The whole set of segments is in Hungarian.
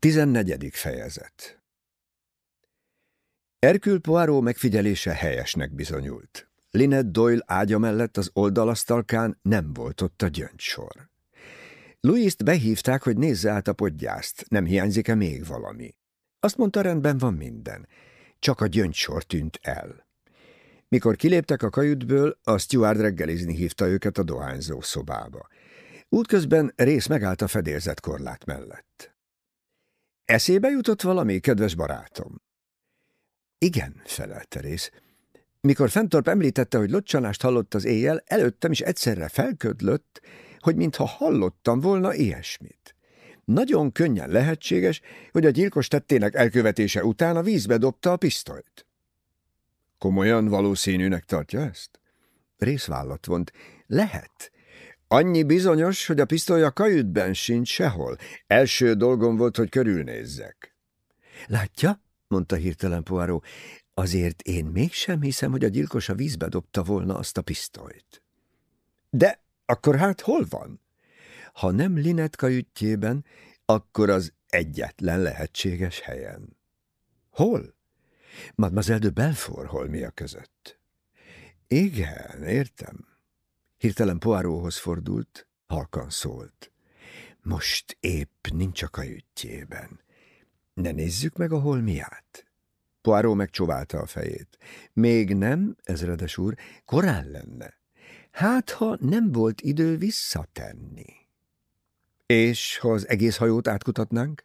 14. fejezet Erkül Poirot megfigyelése helyesnek bizonyult. Linet Doyle ágya mellett az oldalasztalkán nem volt ott a gyöngysor. Louis-t behívták, hogy nézze át a podgyászt, nem hiányzik-e még valami. Azt mondta, rendben van minden. Csak a gyöngysor tűnt el. Mikor kiléptek a kajütből, a steward reggelizni hívta őket a dohányzó szobába. Útközben rész megállt a fedélzett korlát mellett. Eszébe jutott valami, kedves barátom? Igen, felelte rész. Mikor Fentorp említette, hogy locsanást hallott az éjjel, előttem is egyszerre felködlött, hogy mintha hallottam volna ilyesmit. Nagyon könnyen lehetséges, hogy a gyilkos tettének elkövetése után a vízbe dobta a pisztolyt. Komolyan valószínűnek tartja ezt? Részvállat vont. Lehet. Annyi bizonyos, hogy a pisztoly a kajütben sincs sehol. Első dolgom volt, hogy körülnézzek. Látja? mondta hirtelen Poirot. Azért én mégsem hiszem, hogy a gyilkos a vízbe dobta volna azt a pisztolyt. De akkor hát hol van? Ha nem Linet kajütjében, akkor az egyetlen lehetséges helyen. Hol? Mademoiselle de Belfort holmia között. Igen, értem. Hirtelen Poirothoz fordult, halkan szólt. Most épp nincs a kajütjében. Ne nézzük meg a holmiát. Poirot megcsóválta a fejét. Még nem, ezredes úr, korán lenne. Hát, ha nem volt idő visszatenni. És ha az egész hajót átkutatnánk?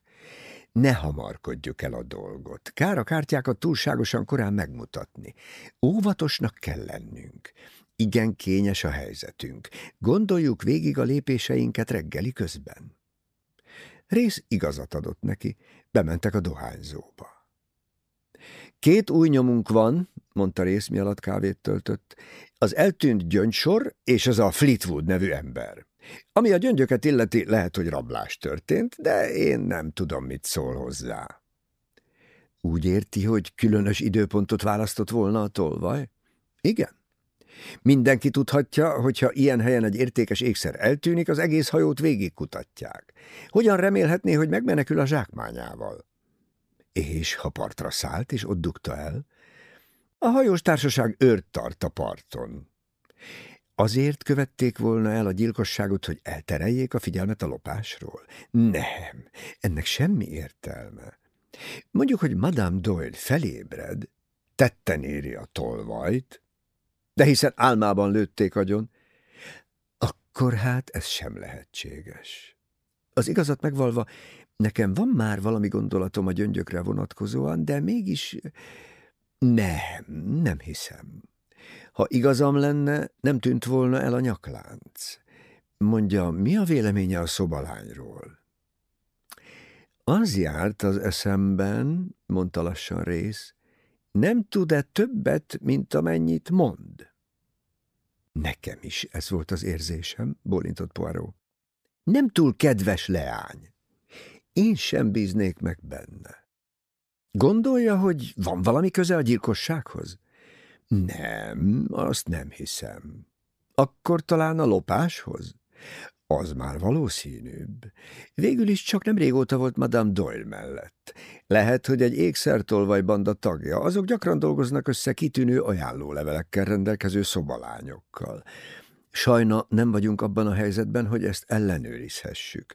Ne hamarkodjuk el a dolgot. Kár a kártyákat túlságosan korán megmutatni. Óvatosnak kell lennünk. Igen kényes a helyzetünk. Gondoljuk végig a lépéseinket reggeli közben. Rész igazat adott neki, bementek a dohányzóba. Két új nyomunk van, mondta Rész, mi alatt kávét töltött, az eltűnt gyöngysor és az a Fleetwood nevű ember. Ami a gyöngyöket illeti, lehet, hogy rablás történt, de én nem tudom, mit szól hozzá. Úgy érti, hogy különös időpontot választott volna a tolvaj? Igen. Mindenki tudhatja, hogy ha ilyen helyen egy értékes ékszer eltűnik, az egész hajót végigkutatják. Hogyan remélhetné, hogy megmenekül a zsákmányával? És ha partra szállt, és ott dugta el? A hajós társaság őrt tart a parton. Azért követték volna el a gyilkosságot, hogy eltereljék a figyelmet a lopásról? Nem, ennek semmi értelme. Mondjuk, hogy Madame Doyle felébred, tetten éri a tolvajt, de hiszen álmában lőtték agyon, akkor hát ez sem lehetséges. Az igazat megvalva, nekem van már valami gondolatom a gyöngyökre vonatkozóan, de mégis nem, nem hiszem. Ha igazam lenne, nem tűnt volna el a nyaklánc. Mondja, mi a véleménye a szobalányról? Az járt az eszemben, mondta lassan rész, nem tud-e többet, mint amennyit mond? Nekem is ez volt az érzésem, bólintott Poirot. Nem túl kedves leány. Én sem bíznék meg benne. Gondolja, hogy van valami köze a gyilkossághoz? Nem, azt nem hiszem. Akkor talán a lopáshoz? Az már valószínűbb. Végül is csak nem régóta volt Madame Doyle mellett. Lehet, hogy egy ékszertolvaj banda tagja. Azok gyakran dolgoznak össze kitűnő ajánlólevelekkel rendelkező szobalányokkal. Sajna nem vagyunk abban a helyzetben, hogy ezt ellenőrizhessük.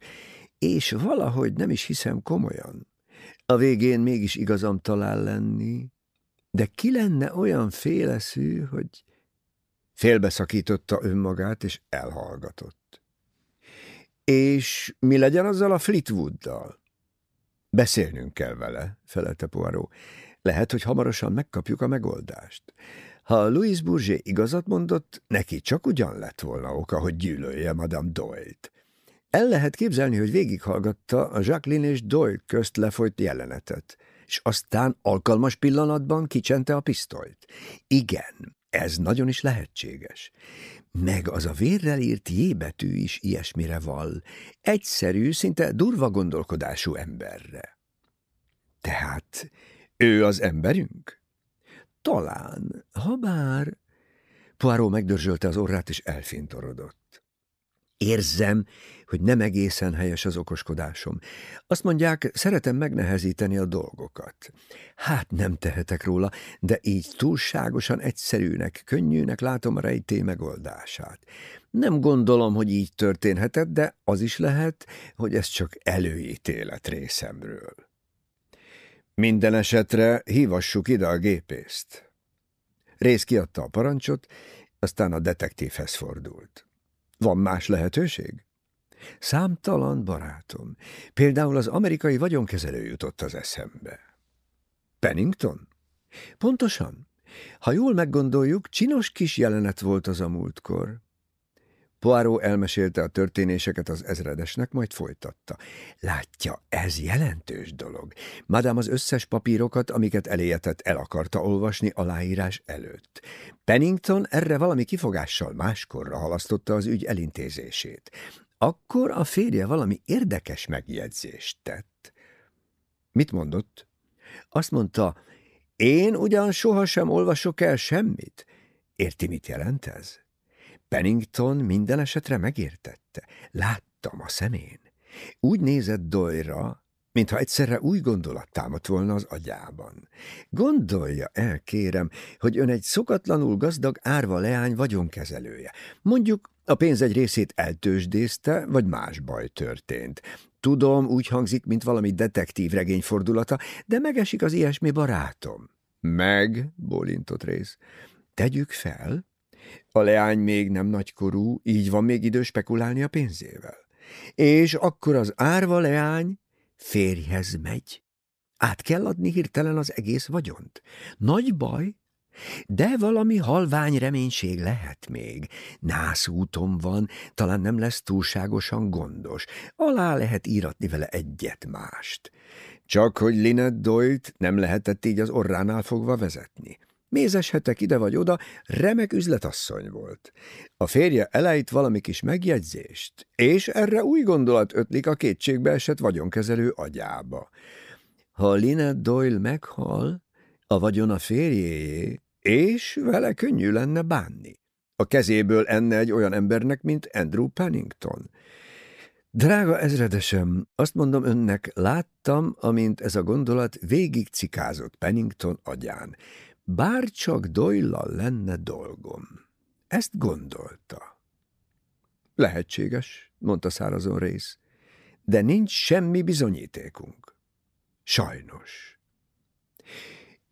És valahogy nem is hiszem komolyan. A végén mégis igazam talál lenni, de ki lenne olyan féleszű, hogy... Félbeszakította önmagát, és elhallgatott. És mi legyen azzal a Fleetwooddal? Beszélnünk kell vele, felelte Poirot. Lehet, hogy hamarosan megkapjuk a megoldást. Ha Louis Bourget igazat mondott, neki csak ugyan lett volna oka, hogy gyűlölje Madame Doyle-t. El lehet képzelni, hogy végighallgatta a Jacqueline és Doyle közt lefolyt jelenetet, és aztán alkalmas pillanatban kicsente a pisztolyt. Igen, ez nagyon is lehetséges. Meg az a vérrel írt J betű is ilyesmire val, egyszerű, szinte durva gondolkodású emberre. Tehát ő az emberünk? Talán, ha bár... Poirot megdörzsölte az orrát, és elfintorodott. Érzem, hogy nem egészen helyes az okoskodásom. Azt mondják, szeretem megnehezíteni a dolgokat. Hát nem tehetek róla, de így túlságosan egyszerűnek, könnyűnek látom a rejté megoldását. Nem gondolom, hogy így történhetett, de az is lehet, hogy ez csak előítélet részemről. Minden esetre hívassuk ide a gépészt. Rész kiadta a parancsot, aztán a detektívhez fordult. Van más lehetőség? Számtalan barátom. Például az amerikai vagyonkezelő jutott az eszembe. Pennington? Pontosan. Ha jól meggondoljuk, csinos kis jelenet volt az a múltkor. Poirot elmesélte a történéseket az ezredesnek, majd folytatta. Látja, ez jelentős dolog. Madame az összes papírokat, amiket eléjetett, el akarta olvasni aláírás előtt. Pennington erre valami kifogással máskorra halasztotta az ügy elintézését. Akkor a férje valami érdekes megjegyzést tett. Mit mondott? Azt mondta, én ugyan sohasem olvasok el semmit. Érti, mit jelent ez? Pennington minden esetre megértette. Láttam a szemén. Úgy nézett Doyra, mintha egyszerre új gondolat támadt volna az agyában. Gondolja el, kérem, hogy ön egy szokatlanul gazdag árva leány vagyonkezelője. Mondjuk a pénz egy részét eltősdészte, vagy más baj történt. Tudom, úgy hangzik, mint valami detektív regény fordulata, de megesik az ilyesmi barátom. Meg, bólintott rész. Tegyük fel, a leány még nem nagykorú, így van még idő spekulálni a pénzével. És akkor az árva leány férjhez megy. Át kell adni hirtelen az egész vagyont. Nagy baj, de valami halvány reménység lehet még. Nász úton van, talán nem lesz túlságosan gondos. Alá lehet íratni vele egyet-mást. Csak hogy Linet Doyle-t nem lehetett így az orránál fogva vezetni. Mézes hetek ide vagy oda, remek üzletasszony volt. A férje elejt valami kis megjegyzést, és erre új gondolat ötlik a kétségbe esett vagyonkezelő agyába. Ha Linet Doyle meghal, a vagyon a férjéjé, és vele könnyű lenne bánni. A kezéből enne egy olyan embernek, mint Andrew Pennington. Drága ezredesem, azt mondom önnek, láttam, amint ez a gondolat végig cikázott Pennington agyán. Bár csak doyle lenne dolgom. Ezt gondolta. Lehetséges, mondta szárazon rész, de nincs semmi bizonyítékunk. Sajnos.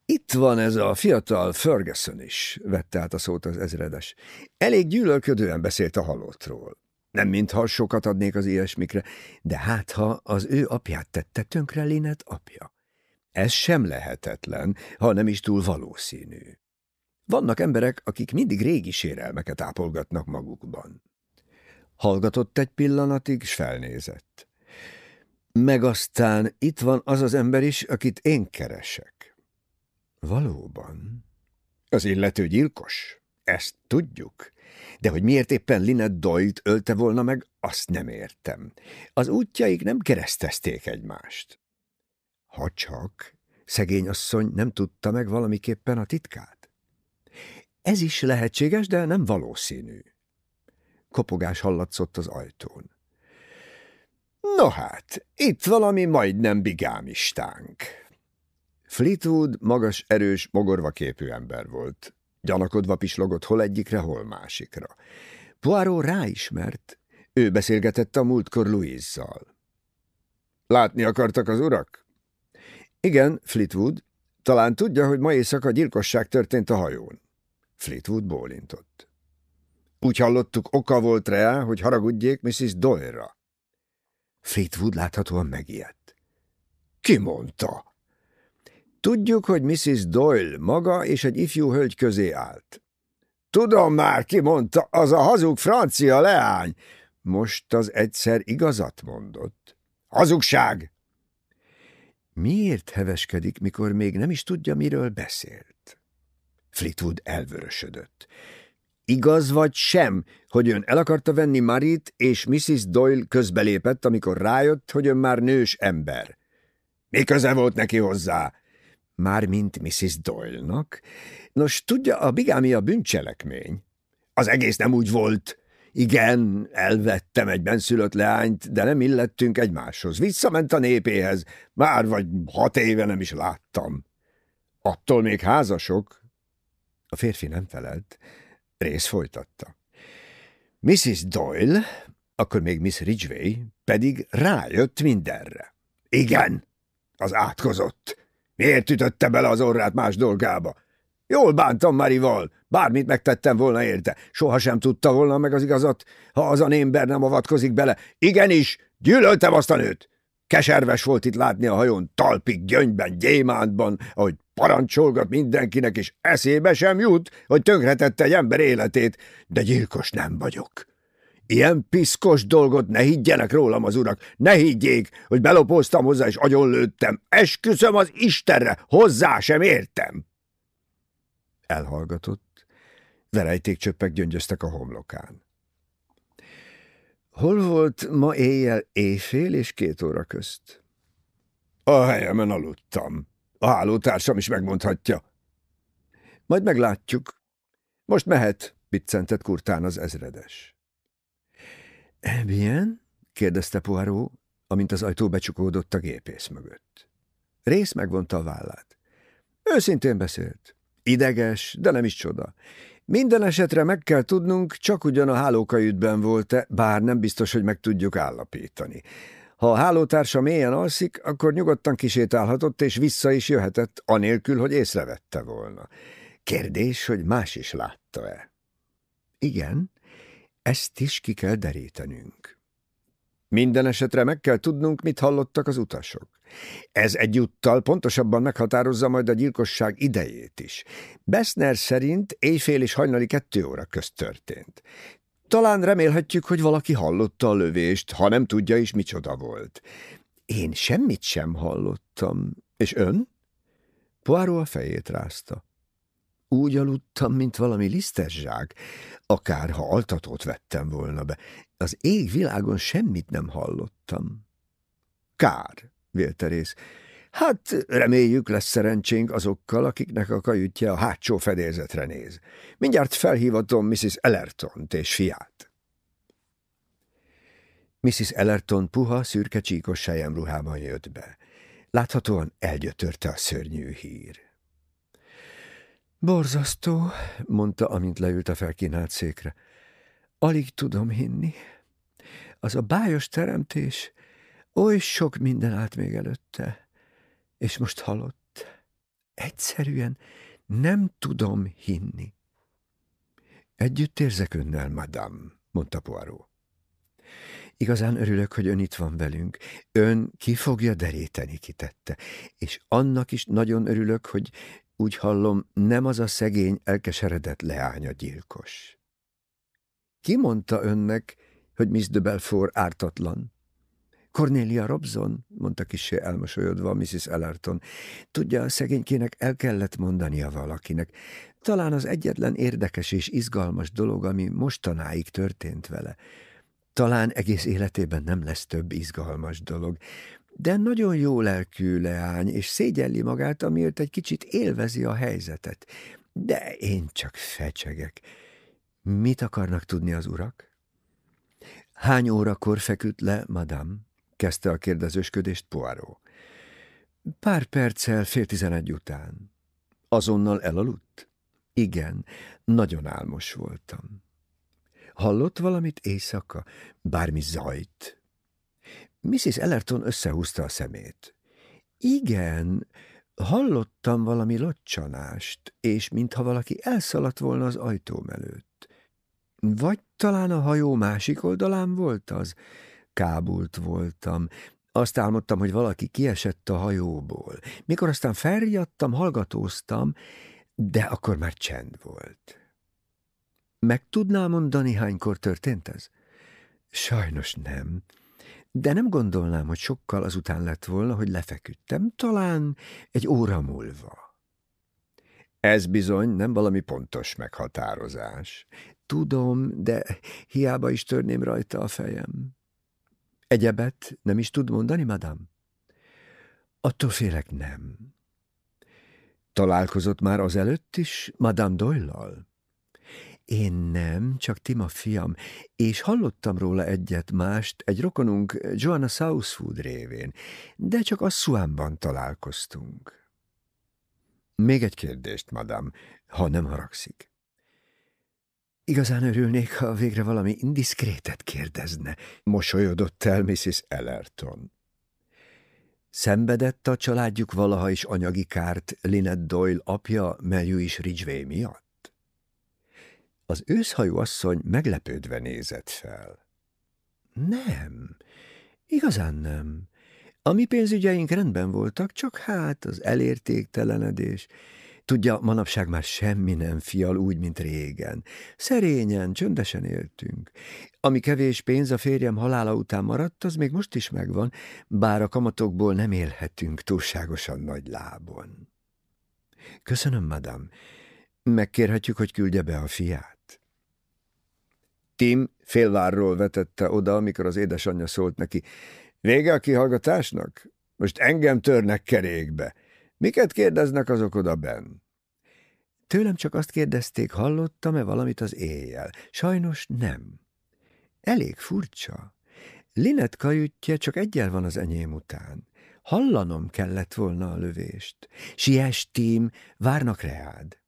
Itt van ez a fiatal Ferguson is, vette át a szót az ezredes. Elég gyűlölködően beszélt a halottról. Nem mintha sokat adnék az ilyesmikre, de hát ha az ő apját tette tönkre Linet apja. Ez sem lehetetlen, ha nem is túl valószínű. Vannak emberek, akik mindig régi sérelmeket ápolgatnak magukban. Hallgatott egy pillanatig, s felnézett. Meg aztán itt van az az ember is, akit én keresek. Valóban. Az illető gyilkos. Ezt tudjuk. De hogy miért éppen Linet Doyle-t ölte volna meg, azt nem értem. Az útjaik nem keresztezték egymást. Ha csak szegény asszony nem tudta meg valamiképpen a titkát. Ez is lehetséges, de nem valószínű. Kopogás hallatszott az ajtón. No hát, itt valami majdnem bigámistánk. Fleetwood magas, erős, mogorva képű ember volt. Gyanakodva pislogott hol egyikre, hol másikra. Poirot ráismert. Ő beszélgetett a múltkor Louise-zal. Látni akartak az urak? Igen, Fleetwood. Talán tudja, hogy ma éjszaka gyilkosság történt a hajón. Fleetwood bólintott. Úgy hallottuk, oka volt rá, hogy haragudjék Mrs. Doyle-ra. Fleetwood láthatóan megijedt. Ki mondta? Tudjuk, hogy Mrs. Doyle maga és egy ifjú hölgy közé állt. Tudom már, ki mondta, az a hazug francia leány. Most az egyszer igazat mondott. Hazugság! Miért heveskedik, mikor még nem is tudja, miről beszélt? Fleetwood elvörösödött. Igaz vagy sem, hogy ön el akarta venni Marit, és Mrs. Doyle közbelépett, amikor rájött, hogy ön már nős ember. Mi köze volt neki hozzá? Már mint Mrs. Doyle-nak? Nos, tudja, a bigámia bűncselekmény. Az egész nem úgy volt. Igen, elvettem egy benszülött leányt, de nem illettünk egymáshoz. Visszament a népéhez. Már vagy hat éve nem is láttam. Attól még házasok? A férfi nem felelt. Rész folytatta. Mrs. Doyle, akkor még Miss Ridgway, pedig rájött mindenre. Igen, az átkozott. Miért ütötte bele az orrát más dolgába? Jól bántam Marival, bármit megtettem volna érte. Sohasem tudta volna meg az igazat, ha az a ember nem avatkozik bele. Igenis, gyűlöltem azt a nőt. Keserves volt itt látni a hajón talpig, gyöngyben, gyémántban, ahogy parancsolgat mindenkinek, és eszébe sem jut, hogy tönkretette egy ember életét, de gyilkos nem vagyok. Ilyen piszkos dolgot ne higgyenek rólam az urak, ne higgyék, hogy belopóztam hozzá és agyonlőttem. Esküszöm az Istenre, hozzá sem értem. Elhallgatott, verejtékcsöppek gyöngyöztek a homlokán. Hol volt ma éjjel éjfél és két óra közt? A helyemen aludtam. A hálótársam is megmondhatja. Majd meglátjuk. Most mehet, biccentett kurtán az ezredes. Bien? kérdezte Poirot, amint az ajtó becsukódott a gépész mögött. Rész megvonta a vállát. Őszintén beszélt. Ideges, de nem is csoda. Minden esetre meg kell tudnunk, csak ugyan a hálókajütben volt-e, bár nem biztos, hogy meg tudjuk állapítani. Ha a hálótársa mélyen alszik, akkor nyugodtan kisétálhatott, és vissza is jöhetett, anélkül, hogy észrevette volna. Kérdés, hogy más is látta-e? Igen, ezt is ki kell derítenünk. Minden esetre meg kell tudnunk, mit hallottak az utasok. Ez egyúttal pontosabban meghatározza majd a gyilkosság idejét is. Bessner szerint éjfél és hajnali kettő óra közt történt. Talán remélhetjük, hogy valaki hallotta a lövést, ha nem tudja is, micsoda volt. Én semmit sem hallottam. És ön? Poirot a fejét rázta. Úgy aludtam, mint valami lisztes zsák, akár ha altatót vettem volna be. Az ég világon semmit nem hallottam. Kár, vélterész. Hát reméljük lesz szerencsénk azokkal, akiknek a kajütje a hátsó fedélzetre néz. Mindjárt felhívatom Mrs. Ellertont és fiát. Mrs. Ellerton puha, szürke csíkos ruhában jött be. Láthatóan elgyötörte a szörnyű hír. Borzasztó, mondta, amint leült a felkínált székre. Alig tudom hinni. Az a bájos teremtés, oly sok minden állt még előtte, és most halott. Egyszerűen nem tudom hinni. Együtt érzek önnel, madame, mondta Poirot. Igazán örülök, hogy ön itt van velünk. Ön ki fogja deríteni, kitette. És annak is nagyon örülök, hogy úgy hallom, nem az a szegény, elkeseredett leánya gyilkos. Ki mondta önnek, hogy Miss de Belfort ártatlan? Cornelia Robson, mondta kisé elmosolyodva Mrs. Ellerton. Tudja, a szegénykének el kellett mondania valakinek. Talán az egyetlen érdekes és izgalmas dolog, ami mostanáig történt vele. Talán egész életében nem lesz több izgalmas dolog de nagyon jó lelkű leány, és szégyelli magát, amiért egy kicsit élvezi a helyzetet. De én csak fecsegek. Mit akarnak tudni az urak? Hány órakor feküdt le, madame? Kezdte a kérdezősködést Poirot. Pár perccel fél tizenegy után. Azonnal elaludt? Igen, nagyon álmos voltam. Hallott valamit éjszaka? Bármi zajt? Mrs. Ellerton összehúzta a szemét. Igen, hallottam valami locsanást, és mintha valaki elszaladt volna az ajtóm előtt. Vagy talán a hajó másik oldalán volt az? Kábult voltam. Azt álmodtam, hogy valaki kiesett a hajóból. Mikor aztán felriadtam, hallgatóztam, de akkor már csend volt. Meg tudnál mondani, hánykor történt ez? Sajnos nem de nem gondolnám, hogy sokkal azután lett volna, hogy lefeküdtem, talán egy óra múlva. Ez bizony nem valami pontos meghatározás. Tudom, de hiába is törném rajta a fejem. Egyebet nem is tud mondani, madám? Attól félek nem. Találkozott már azelőtt is Madame Doyle-lal? Én nem, csak Tim a fiam, és hallottam róla egyet-mást egy rokonunk Joanna Southwood révén, de csak a Szuánban találkoztunk. Még egy kérdést, madam, ha nem haragszik. Igazán örülnék, ha végre valami indiszkrétet kérdezne, mosolyodott el Mrs. Ellerton. Szenvedett a családjuk valaha is anyagi kárt Lynette Doyle apja Mary is Ridgway miatt? Az őszhajú asszony meglepődve nézett fel. Nem, igazán nem. A mi pénzügyeink rendben voltak, csak hát az elértéktelenedés, Tudja, manapság már semmi nem fial úgy, mint régen. Szerényen, csöndesen éltünk. Ami kevés pénz a férjem halála után maradt, az még most is megvan, bár a kamatokból nem élhetünk túlságosan nagy lábon. Köszönöm, madam. Megkérhetjük, hogy küldje be a fiát. Tim félvárról vetette oda, amikor az édesanyja szólt neki. Vége a kihallgatásnak? Most engem törnek kerékbe. Miket kérdeznek azok oda benn? Tőlem csak azt kérdezték, hallottam-e valamit az éjjel. Sajnos nem. Elég furcsa. Linet kajütje csak egyel van az enyém után. Hallanom kellett volna a lövést. Siess, Tim, várnak reád.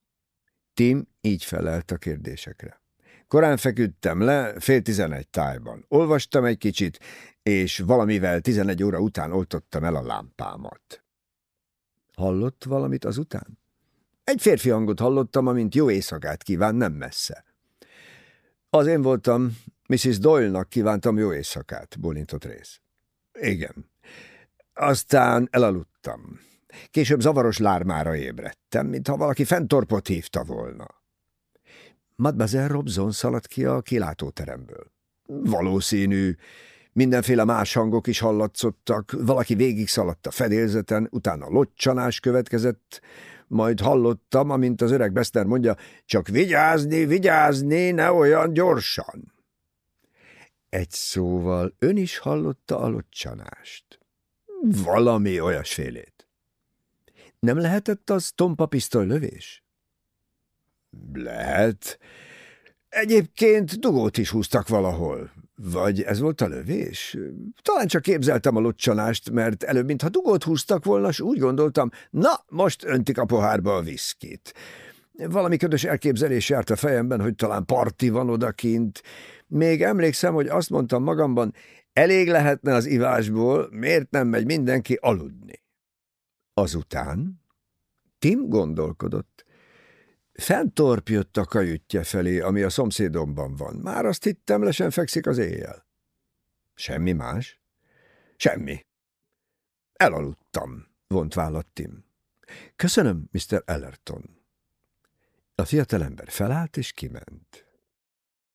Tim így felelt a kérdésekre. Korán feküdtem le, fél tizenegy tájban. Olvastam egy kicsit, és valamivel tizenegy óra után oltottam el a lámpámat. Hallott valamit azután? Egy férfi hangot hallottam, amint jó éjszakát kíván, nem messze. Az én voltam, Mrs. Doyle-nak kívántam jó éjszakát, bólintott rész. Igen. Aztán elaludtam. Később zavaros lármára ébredtem, mintha valaki fentorpot hívta volna. Mademoiselle Robson szaladt ki a kilátóteremből. Valószínű, Mindenféle más hangok is hallatszottak, valaki végig szaladt a fedélzeten, utána locsanás következett, majd hallottam, amint az öreg Beszter mondja, csak vigyázni, vigyázni, ne olyan gyorsan. Egy szóval ön is hallotta a locsanást. Valami olyasfélét. Nem lehetett az tompa pisztoly lövés? Lehet. Egyébként dugót is húztak valahol. Vagy ez volt a lövés? Talán csak képzeltem a locsanást, mert előbb, mintha dugót húztak volna, s úgy gondoltam, na, most öntik a pohárba a viszkit. Valami ködös elképzelés járt a fejemben, hogy talán parti van odakint. Még emlékszem, hogy azt mondtam magamban, elég lehetne az ivásból, miért nem megy mindenki aludni? Azután Tim gondolkodott. Fentorp jött a kajütje felé, ami a szomszédomban van. Már azt hittem, le sem fekszik az éjjel. Semmi más? Semmi. Elaludtam, vont vállat. Köszönöm, Mr. Ellerton. A fiatalember felállt és kiment.